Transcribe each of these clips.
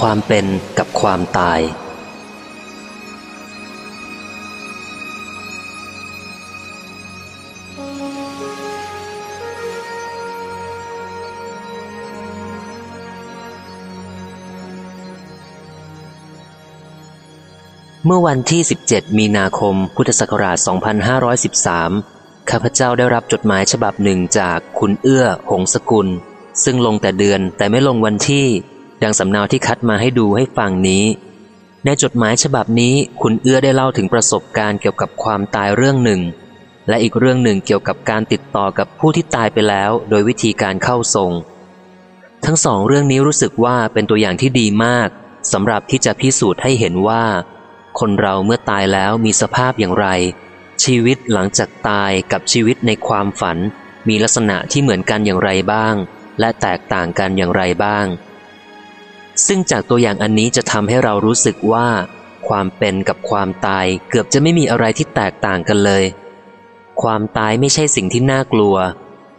ความเป็นกับความตาย เมื่อวันที่ 17 มีนาคม พุทธศักราช 2513 ข้าพเจ้าได้รับจดหมายฉบับหนึ่งจากคุณเอื้อ หงสกุล ซึ่งลงแต่เดือนแต่ไม่ลงวันที่ ดังสำเนาที่คัดมาให้ดูให้ฟังนี้ ในจดหมายฉบับนี้คุณเอื้อได้เล่าถึงประสบการณ์เกี่ยวกับความตายเรื่องหนึ่ง และอีกเรื่องหนึ่งเกี่ยวกับการติดต่อกับผู้ที่ตายไปแล้ว โดยวิธีการเข้าทรง ทั้งสองเรื่องนี้รู้สึกว่าเป็นตัวอย่างที่ดีมากสำหรับที่จะพิสูจน์ให้เห็นว่า คนเราเมื่อตายแล้วมีสภาพอย่างไร ชีวิตหลังจากตายกับชีวิตในความฝัน มีลักษณะที่เหมือนกันอย่างไรบ้าง และแตกต่างกันอย่างไรบ้าง ซึ่งจากตัวอย่างอันนี้จะทำให้เรารู้สึกว่า ความเป็นกับความตายเกือบจะไม่มีอะไรที่แตกต่างกันเลย ความตายไม่ใช่สิ่งที่น่ากลัว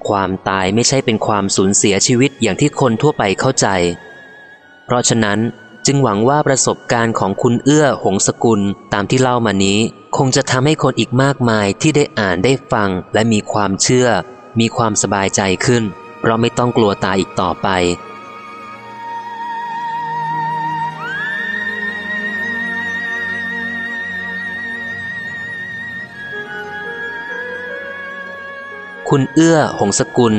ความตายไม่ใช่เป็นความสูญเสียชีวิตอย่างที่คนทั่วไปเข้าใจ เพราะฉะนั้นจึงหวังว่าประสบการณ์ของคุณเอื้อหงสกุลตามที่เล่ามานี้ คงจะทำให้คนอีกมากมายที่ได้อ่านได้ฟัง และมีความเชื่อ มีความสบายใจขึ้น เพราะไม่ต้องกลัวตายอีกต่อไป คุณเอื้อ หงสกุล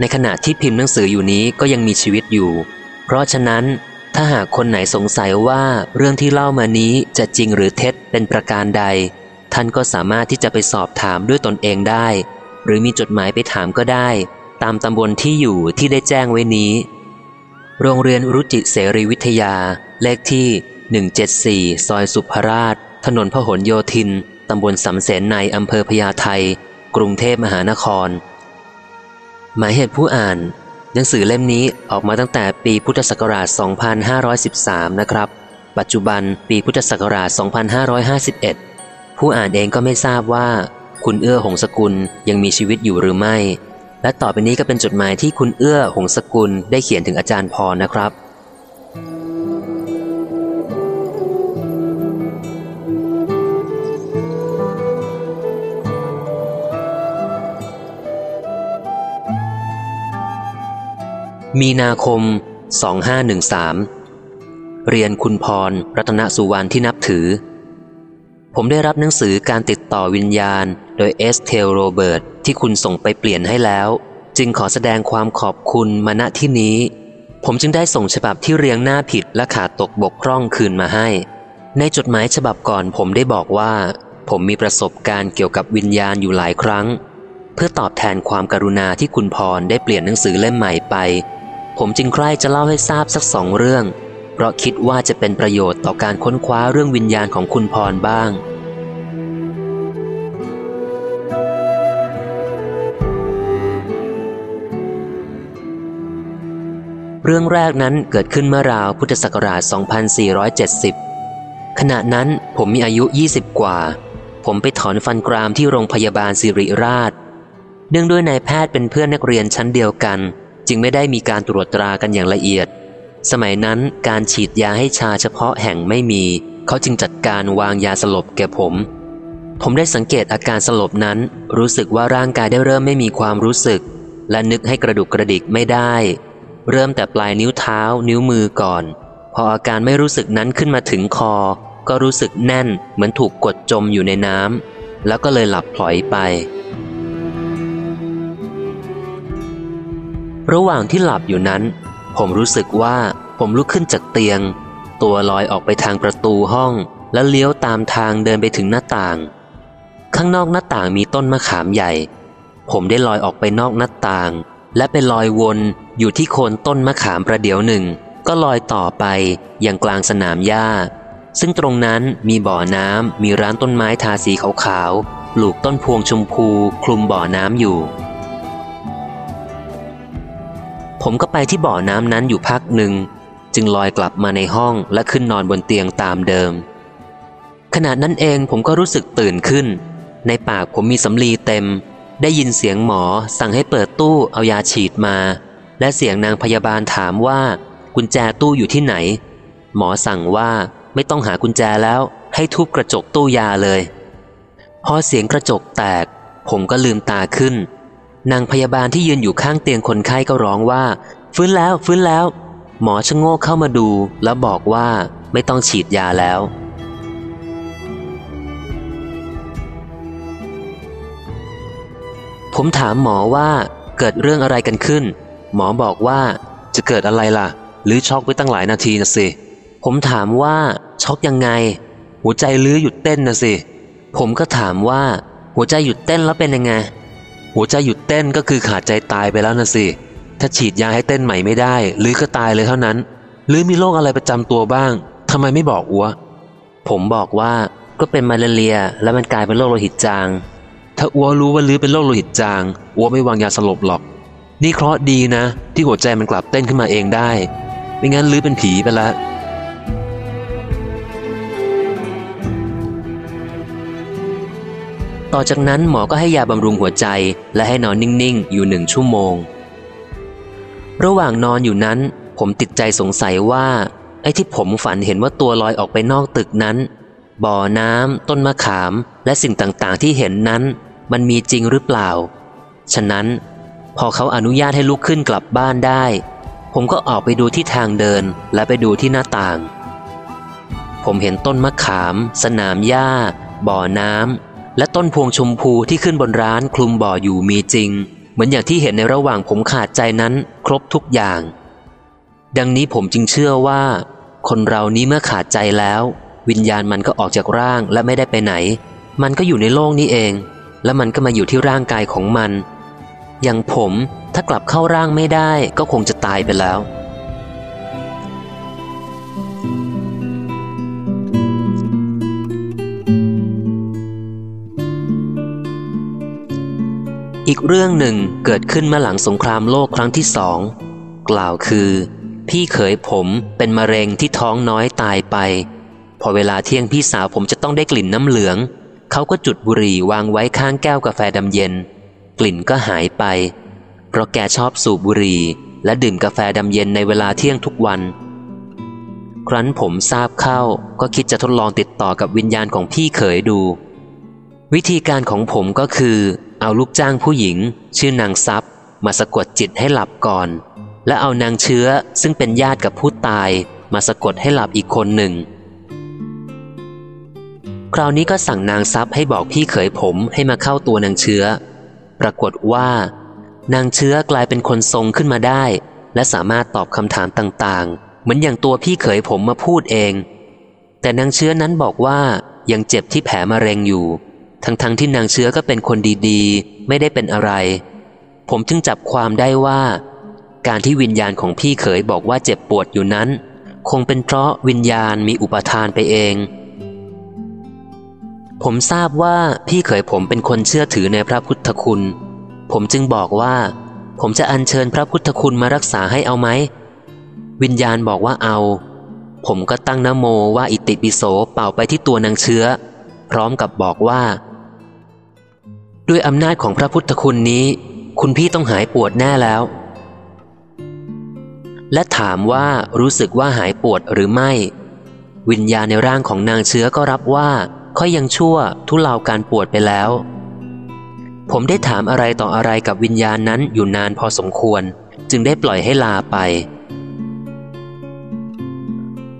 ในขณะที่พิมพ์หนังสืออยู่นี้ก็ยังมีชีวิตอยู่ เพราะฉะนั้นถ้าหากคนไหนสงสัยว่าเรื่องที่เล่ามานี้จะจริงหรือเท็จเป็นประการใด ท่านก็สามารถที่จะไปสอบถามด้วยตนเองได้ หรือมีจดหมายไปถามก็ได้ ตามตำบลที่อยู่ที่ได้แจ้งไว้นี้ โรงเรียนรุจิเสรีวิทยา เลขที่ 174 ซอยสุภราช ถนนพหลโยธิน ตำบลสำเสนในอำเภอพญาไท กรุงเทพมหานคร หมายเหตุผู้อ่าน หนังสือเล่มนี้ออกมาตั้งแต่ปีพุทธศักราช 2513 นะครับ ปัจจุบันปีพุทธศักราช 2551 ผู้อ่านเองก็ไม่ทราบว่า คุณเอื้อหงสกุลยังมีชีวิตอยู่หรือไม่ และต่อไปนี้ก็เป็นจดหมายที่คุณเอื้อหงสกุลได้เขียนถึงอาจารย์พรนะครับ มีนาคม 2513 เรียนคุณพร รัตนสุวรรณที่นับถือ ผมได้รับหนังสือการติดต่อวิญญาณ โดยเอสเทลโรเบิร์ตที่คุณส่งไปเปลี่ยนให้แล้ว จึงขอแสดงความขอบคุณมาณที่นี้ ผมจึงได้ส่งฉบับที่เรียงหน้าผิดและขาดตกบกพร่องคืนมาให้ ในจดหมายฉบับก่อนผมได้บอกว่า ผมมีประสบการณ์เกี่ยวกับวิญญาณอยู่หลายครั้งเพื่อตอบแทนความกรุณาที่คุณพรได้เปลี่ยนหนังสือเล่มใหม่ไป ผมจึงใคร่จะเล่าให้ทราบสักสองเรื่อง เพราะคิดว่าจะเป็นประโยชน์ต่อการค้นคว้าเรื่องวิญญาณของคุณพรบ้าง เรื่องแรกนั้นเกิดขึ้นเมื่อราวพุทธศักราช 2470 ขณะนั้นผมมีอายุ 20 กว่า ผมไปถอนฟันกรามที่โรงพยาบาลสิริราช เนื่องด้วยนายแพทย์เป็นเพื่อนนักเรียนชั้นเดียวกัน จึงไม่ได้มีการตรวจตรากันอย่างละเอียด สมัยนั้นการฉีดยาให้ชาเฉพาะแห่งไม่มี เขาจึงจัดการวางยาสลบแก่ผม ผมได้สังเกตอาการสลบนั้น รู้สึกว่าร่างกายได้เริ่มไม่มีความรู้สึก และนึกให้กระดุกกระดิกไม่ได้ เริ่มแต่ปลายนิ้วเท้า นิ้วมือก่อน พออาการไม่รู้สึกนั้นขึ้นมาถึงคอ ก็รู้สึกแน่นเหมือนถูกกดจมอยู่ในน้ำแล้วก็เลยหลับพลอยไป ระหว่างที่หลับอยู่นั้น ผมรู้สึกว่าผมลุกขึ้นจากเตียง ตัวลอยออกไปทางประตูห้อง แล้วเลี้ยวตามทางเดินไปถึงหน้าต่าง ข้างนอกหน้าต่างมีต้นมะขามใหญ่ ผมได้ลอยออกไปนอกหน้าต่าง และไปลอยวนอยู่ที่โคนต้นมะขามประเดี๋ยวหนึ่ง ก็ลอยต่อไปอยังกลางสนามหญ้า ซึ่งตรงนั้นมีบ่อน้ำมีร้านต้นไม้ทาสีขาวๆปลูกต้นพวงชมพูคลุมบ่อน้ำอยู่ ผมก็ไปที่บ่อน้ำนั้นอยู่พักหนึ่ง จึงลอยกลับมาในห้องและขึ้นนอนบนเตียงตามเดิม ขณะนั้นเองผมก็รู้สึกตื่นขึ้น ในปากผมมีสำลีเต็ม ได้ยินเสียงหมอสั่งให้เปิดตู้เอายาฉีดมา และเสียงนางพยาบาลถามว่า กุญแจตู้อยู่ที่ไหน หมอสั่งว่าไม่ต้องหากุญแจแล้วให้ทุบกระจกตู้ยาเลย พอเสียงกระจกแตก ผมก็ลืมตาขึ้น นางพยาบาลที่ยืนอยู่ข้างเตียงคนไข้ก็ร้องว่า ฟื้นแล้วฟื้นแล้ว หมอชะโงกเข้ามาดู แล้วบอกว่าไม่ต้องฉีดยาแล้ว ผมถามหมอว่าเกิดเรื่องอะไรกันขึ้น หมอบอกว่าจะเกิดอะไรล่ะ หรือช็อกไปตั้งหลายนาทีนะสิ ผมถามว่าช็อกยังไง หัวใจลื้อหยุดเต้นนะสิ ผมก็ถามว่า หัวใจหยุดเต้นแล้วเป็นยังไง หัวใจหยุดเต้นก็คือขาดใจตายไปแล้วนะสิ ถ้าฉีดยาให้เต้นใหม่ไม่ได้ หรือก็ตายเลยเท่านั้น หรือมีโรคอะไรประจำตัวบ้างทำไมไม่บอกอัว ผมบอกว่าก็เป็นมาลาเรีย แล้วมันกลายเป็นโรคโลหิตจาง ถ้าอัวรู้ว่าลือเป็นโรคโลหิตจางอัวไม่วางยาสลบหรอก นี่เคราะห์ดีนะ ที่หัวใจมันกลับเต้นขึ้นมาเองได้ ไม่งั้นลือเป็นผีไปแล้ว ต่อจากนั้นหมอก็ให้ยาบำรุงหัวใจ และให้นอนนิ่ง ๆ อยู่หนึ่งชั่วโมง ระหว่างนอนอยู่นั้น ผมติดใจสงสัยว่า ไอ้ที่ผมฝันเห็นว่าตัวลอยออกไปนอกตึกนั้น บ่อน้ำต้นมะขาม และสิ่งต่างๆ ที่เห็นนั้น มันมีจริงหรือเปล่า ฉะนั้น พอเขาอนุญาตให้ลุกขึ้นกลับบ้านได้ ผมก็ออกไปดูที่ทางเดินและไปดูที่หน้าต่าง ผมเห็นต้นมะขาม สนามหญ้า บ่อน้ำ และต้นพวงชมพูที่ขึ้นบนร้านคลุมบ่ออยู่มีจริง เหมือนอย่างที่เห็นในระหว่างผมขาดใจนั้นครบทุกอย่าง ดังนี้ผมจึงเชื่อว่า คนเรานี้เมื่อขาดใจแล้ว วิญญาณมันก็ออกจากร่างและไม่ได้ไปไหน มันก็อยู่ในโลกนี้เอง และมันก็มาอยู่ที่ร่างกายของมัน อย่างผมถ้ากลับเข้าร่างไม่ได้ก็คงจะตายไปแล้ว อีกเรื่องหนึ่งเกิดขึ้นมาหลังสงครามโลกครั้งที่สองกล่าวคือ พี่เขยผมเป็นมะเร็งที่ท้องน้อยตายไป พอเวลาเที่ยงพี่สาวผมจะต้องได้กลิ่นน้ำเหลือง เขาก็จุดบุหรี่วางไว้ข้างแก้วกาแฟดำเย็น กลิ่นก็หายไป เพราะแกชอบสูบบุหรี่ และดื่มกาแฟดำเย็นในเวลาเที่ยงทุกวัน ครั้นผมทราบเข้าก็คิดจะทดลองติดต่อกับวิญญาณของพี่เขยดู วิธีการของผมก็คือ เอาลูกจ้างผู้หญิง ชื่อนางซับมาสะกดจิตให้หลับก่อน และเอานางเชื้อซึ่งเป็นญาติกับผู้ตาย มาสะกดให้หลับอีกคนหนึ่ง คราวนี้ก็สั่งนางซับให้บอกพี่เขยผมให้มาเข้าตัวนางเชื้อ ปรากฏว่า นางเชื้อกลายเป็นคนทรงขึ้นมาได้ และสามารถตอบคำถามต่างๆ เหมือนอย่างตัวพี่เขยผมมาพูดเอง แต่นางเชื้อนั้นบอกว่ายังเจ็บที่แผลมะเร็งอยู่ ทั้งๆทที่นางเชื้อก็เป็นคนดีๆ ไม่ได้เป็นอะไร ผมจึงจับความได้ว่า การที่วิญญาณของพี่เขยบอกว่าเจ็บปวดอยู่นั้น คงเป็นเพราะวิญญาณมีอุปทานไปเอง ผมทราบว่าพี่เขยผมเป็นคนเชื่อถือในพระพุทธคุณ ผมจึงบอกว่า ผมจะอัญเชิญพระพุทธคุณมารักษาให้เอาไหม วิญญาณบอกว่าเอา ผมก็ตั้งนโมว่าอิติปิโสเป่าไปที่ตัวนางเชื้อ พร้อมกับบอกว่า ด้วยอำนาจของพระพุทธคุณนี้ คุณพี่ต้องหายปวดแน่แล้ว และถามว่ารู้สึกว่าหายปวดหรือไม่ วิญญาณในร่างของนางเชื้อก็รับว่าค่อยยังชั่วทุเลาการปวดไปแล้ว ผมได้ถามอะไรต่ออะไรกับวิญญาณนั้นอยู่นานพอสมควร จึงได้ปล่อยให้ลาไป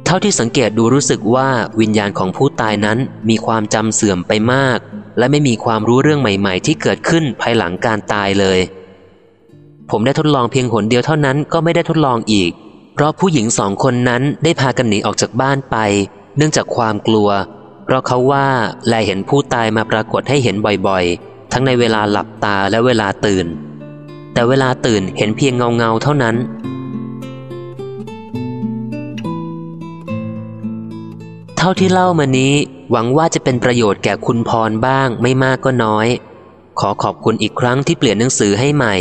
เท่าที่สังเกตดูรู้สึกว่าวิญญาณของผู้ตายนั้นมีความจำเสื่อมไปมาก และไม่มีความรู้เรื่องใหม่ๆ ที่เกิดขึ้นภายหลังการตายเลย ผมได้ทดลองเพียงหนเดียวเท่านั้นก็ไม่ได้ทดลองอีก เพราะผู้หญิงสองคนนั้นได้พากันหนีออกจากบ้านไป เนื่องจากความกลัว เพราะเขาว่าแลเห็นผู้ตายมาปรากฏให้เห็นบ่อยๆ ทั้งในเวลาหลับตาและเวลาตื่น แต่เวลาตื่นเห็นเพียงเงาๆเท่านั้น ท่าที่เล่ามานี้ หวังว่าจะเป็นประโยชน์แก่คุณพรบ้างไม่มากก็น้อย ขอขอบคุณอีกครั้งที่เปลี่ยนหนังสือให้ใหม่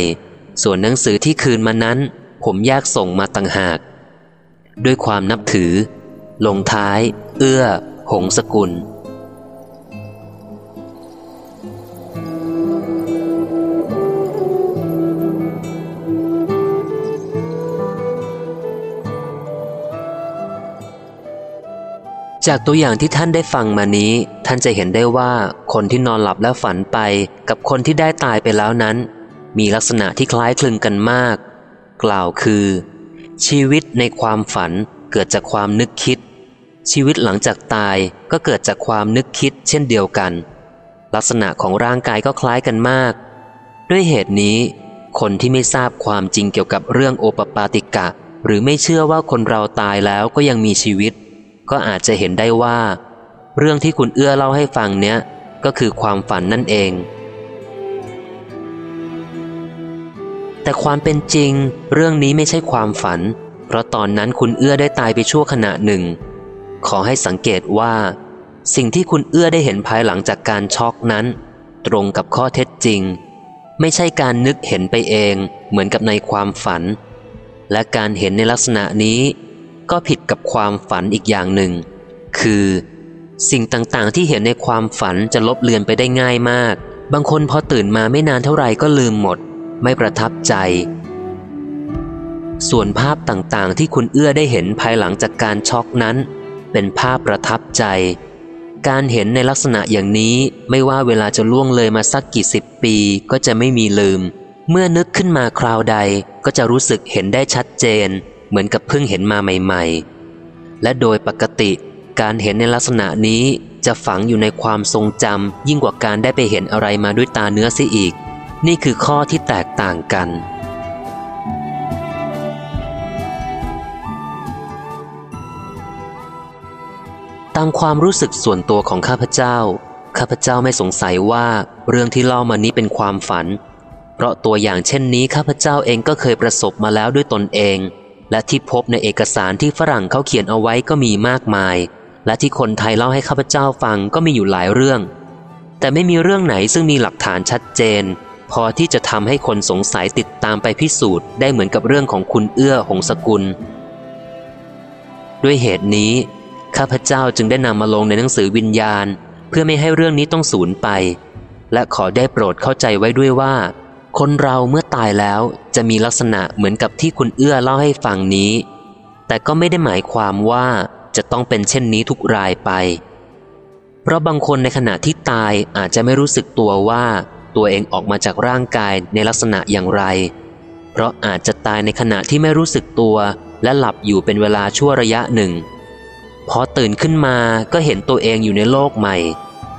ส่วนหนังสือที่คืนมานั้น ผมแยกส่งมาต่างหาก ด้วยความนับถือ ลงท้าย เอื้อ หงสกุล จากตัวอย่างที่ท่านได้ฟังมานี้ ท่านจะเห็นได้ว่าคนที่นอนหลับแล้วฝันไป กับคนที่ได้ตายไปแล้วนั้น มีลักษณะที่คล้ายคลึงกันมาก กล่าวคือ ชีวิตในความฝันเกิดจากความนึกคิด ชีวิตหลังจากตายก็เกิดจากความนึกคิดเช่นเดียวกัน ลักษณะของร่างกายก็คล้ายกันมาก ด้วยเหตุนี้ คนที่ไม่ทราบความจริงเกี่ยวกับเรื่องโอปปาติกะ หรือไม่เชื่อว่าคนเราตายแล้วก็ยังมีชีวิต ก็อาจจะเห็นได้ว่า เรื่องที่คุณเอื้อเล่าให้ฟังเนี้ยก็คือความฝันนั่นเอง แต่ความเป็นจริง เรื่องนี้ไม่ใช่ความฝัน เพราะตอนนั้นคุณเอื้อได้ตายไปชั่วขณะหนึ่ง ขอให้สังเกตว่า สิ่งที่คุณเอื้อได้เห็นภายหลังจากการช็อกนั้น ตรงกับข้อเท็จจริง ไม่ใช่การนึกเห็นไปเอง เหมือนกับในความฝัน และการเห็นในลักษณะนี้ ก็ผิดกับความฝันอีกอย่างหนึ่ง คือ สิ่งต่างๆ ที่เห็นในความฝันจะลบเลือนไปได้ง่ายมาก บางคนพอตื่นมาไม่นานเท่าไหร่ก็ลืมหมด ไม่ประทับใจ ส่วนภาพต่างๆ ที่คุณเอื้อได้เห็นภายหลังจากการช็อกนั้น เป็นภาพประทับใจ การเห็นในลักษณะอย่างนี้ไม่ว่าเวลาจะล่วงเลยมาสักกี่สิบปีก็จะไม่มีลืม เมื่อนึกขึ้นมาคราวใดก็จะรู้สึกเห็นได้ชัดเจน เหมือนกับเพิ่งเห็นมาใหม่ ๆ และโดยปกติการเห็นในลักษณะนี้จะฝังอยู่ในความทรงจำยิ่งกว่าการได้ไปเห็นอะไรมาด้วยตาเนื้อเสียอีก นี่คือข้อที่แตกต่างกัน ตามความรู้สึกส่วนตัวของข้าพเจ้า ข้าพเจ้าไม่สงสัยว่าเรื่องที่เล่ามานี้เป็นความฝัน เพราะตัวอย่างเช่นนี้ข้าพเจ้าเองก็เคยประสบมาแล้วด้วยตนเอง และที่พบในเอกสารที่ฝรั่งเขาเขียนเอาไว้ก็มีมากมาย และที่คนไทยเล่าให้ข้าพเจ้าฟังก็มีอยู่หลายเรื่อง แต่ไม่มีเรื่องไหนซึ่งมีหลักฐานชัดเจน พอที่จะทำให้คนสงสัยติดตามไปพิสูจน์ได้เหมือนกับเรื่องของคุณเอื้อหงสกุล ด้วยเหตุนี้ ข้าพเจ้าจึงได้นำมาลงในหนังสือวิญญาณ เพื่อไม่ให้เรื่องนี้ต้องสูญไป และขอได้โปรดเข้าใจไว้ด้วยว่า คนเราเมื่อตายแล้วจะมีลักษณะเหมือนกับที่คุณเอื้อเล่าให้ฟังนี้ แต่ก็ไม่ได้หมายความว่าจะต้องเป็นเช่นนี้ทุกรายไป เพราะบางคนในขณะที่ตายอาจจะไม่รู้สึกตัวว่าตัวเองออกมาจากร่างกายในลักษณะอย่างไร เพราะอาจจะตายในขณะที่ไม่รู้สึกตัว และหลับอยู่เป็นเวลาชั่วระยะหนึ่ง พอตื่นขึ้นมาก็เห็นตัวเองอยู่ในโลกใหม่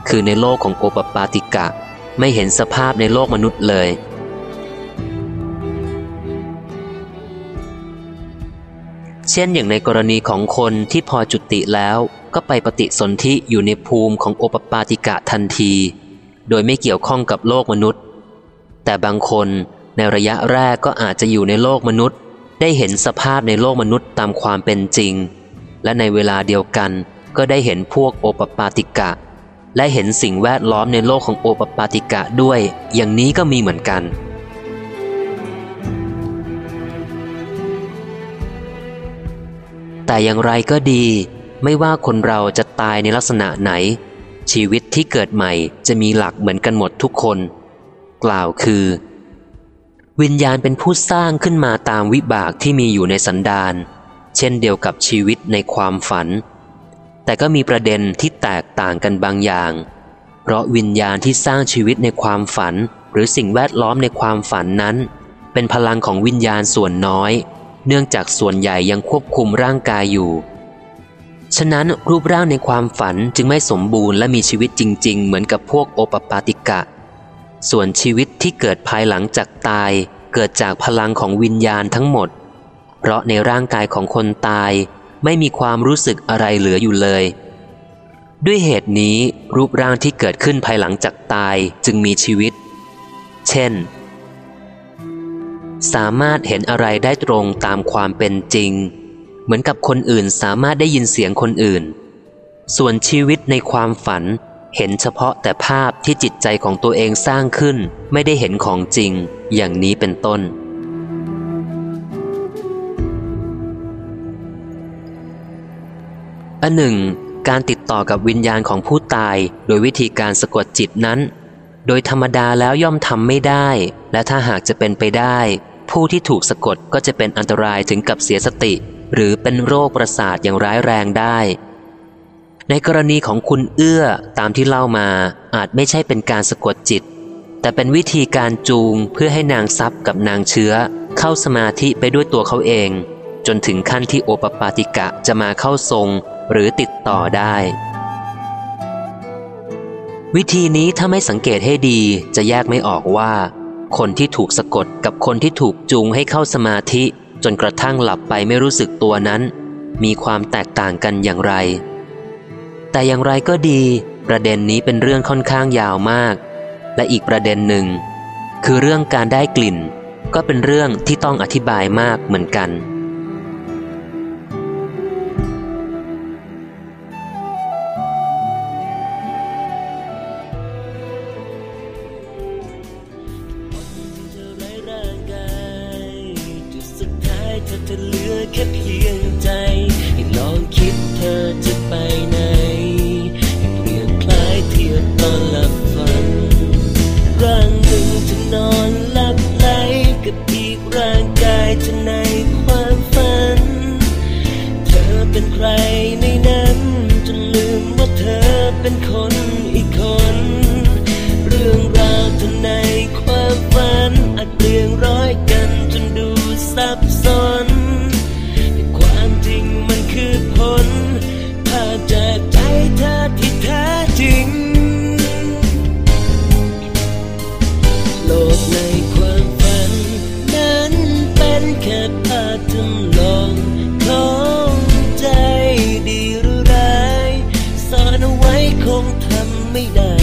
คือในโลกของโอปปาติกะ ไม่เห็นสภาพในโลกมนุษย์เลย เช่นอย่างในกรณีของคนที่พอจุติแล้วก็ไปปฏิสนธิอยู่ในภูมิของโอปปาติกะทันที โดยไม่เกี่ยวข้องกับโลกมนุษย์ แต่บางคนในระยะแรกก็อาจจะอยู่ในโลกมนุษย์ ได้เห็นสภาพในโลกมนุษย์ตามความเป็นจริง และในเวลาเดียวกันก็ได้เห็นพวกโอปปาติกะ และเห็นสิ่งแวดล้อมในโลกของโอปปาติกะด้วย อย่างนี้ก็มีเหมือนกัน แต่อย่างไรก็ดี ไม่ว่าคนเราจะตายในลักษณะไหน ชีวิตที่เกิดใหม่จะมีหลักเหมือนกันหมดทุกคน กล่าวคือ วิญญาณเป็นผู้สร้างขึ้นมาตามวิบากที่มีอยู่ในสันดานเช่นเดียวกับชีวิตในความฝัน แต่ก็มีประเด็นที่แตกต่างกันบางอย่าง เพราะวิญญาณที่สร้างชีวิตในความฝัน หรือสิ่งแวดล้อมในความฝันนั้น เป็นพลังของวิญญาณส่วนน้อย เนื่องจากส่วนใหญ่ยังควบคุมร่างกายอยู่ ฉะนั้นรูปร่างในความฝันจึงไม่สมบูรณ์และมีชีวิตจริง ๆ เหมือนกับพวกโอปปาติกะ ส่วนชีวิตที่เกิดภายหลังจากตาย เกิดจากพลังของวิญญาณทั้งหมด เพราะในร่างกายของคนตาย ไม่มีความรู้สึกอะไรเหลืออยู่เลย ด้วยเหตุนี้รูปร่างที่เกิดขึ้นภายหลังจากตายจึงมีชีวิต เช่น สามารถเห็นอะไรได้ตรงตามความเป็นจริง เหมือนกับคนอื่นสามารถได้ยินเสียงคนอื่น ส่วนชีวิตในความฝัน เห็นเฉพาะแต่ภาพที่จิตใจของตัวเองสร้างขึ้น ไม่ได้เห็นของจริง อย่างนี้เป็นต้น อันหนึ่ง การติดต่อกับวิญญาณของผู้ตาย โดยวิธีการสะกดจิตนั้น โดยธรรมดาแล้วย่อมทำไม่ได้ และถ้าหากจะเป็นไปได้ ผู้ที่ถูกสะกดก็จะเป็นอันตรายถึงกับเสียสติ หรือเป็นโรคประสาทอย่างร้ายแรงได้ ในกรณีของคุณเอื้อตามที่เล่ามาอาจไม่ใช่เป็นการสะกดจิต แต่เป็นวิธีการจูงเพื่อให้นางซับกับนางเชื้อ เข้าสมาธิไปด้วยตัวเขาเอง จนถึงขั้นที่โอปปาติกะจะมาเข้าทรงหรือติดต่อได้ วิธีนี้ถ้าไม่สังเกตให้ดีจะแยกไม่ออกว่า คนที่ถูกสะกดกับคนที่ถูกจูงให้เข้าสมาธิ จนกระทั่งหลับไปไม่รู้สึกตัวนั้น มีความแตกต่างกันอย่างไร แต่อย่างไรก็ดี ประเด็นนี้เป็นเรื่องค่อนข้างยาวมาก และอีกประเด็นหนึ่ง คือเรื่องการได้กลิ่น ก็เป็นเรื่องที่ต้องอธิบายมากเหมือนกัน ไม่ได้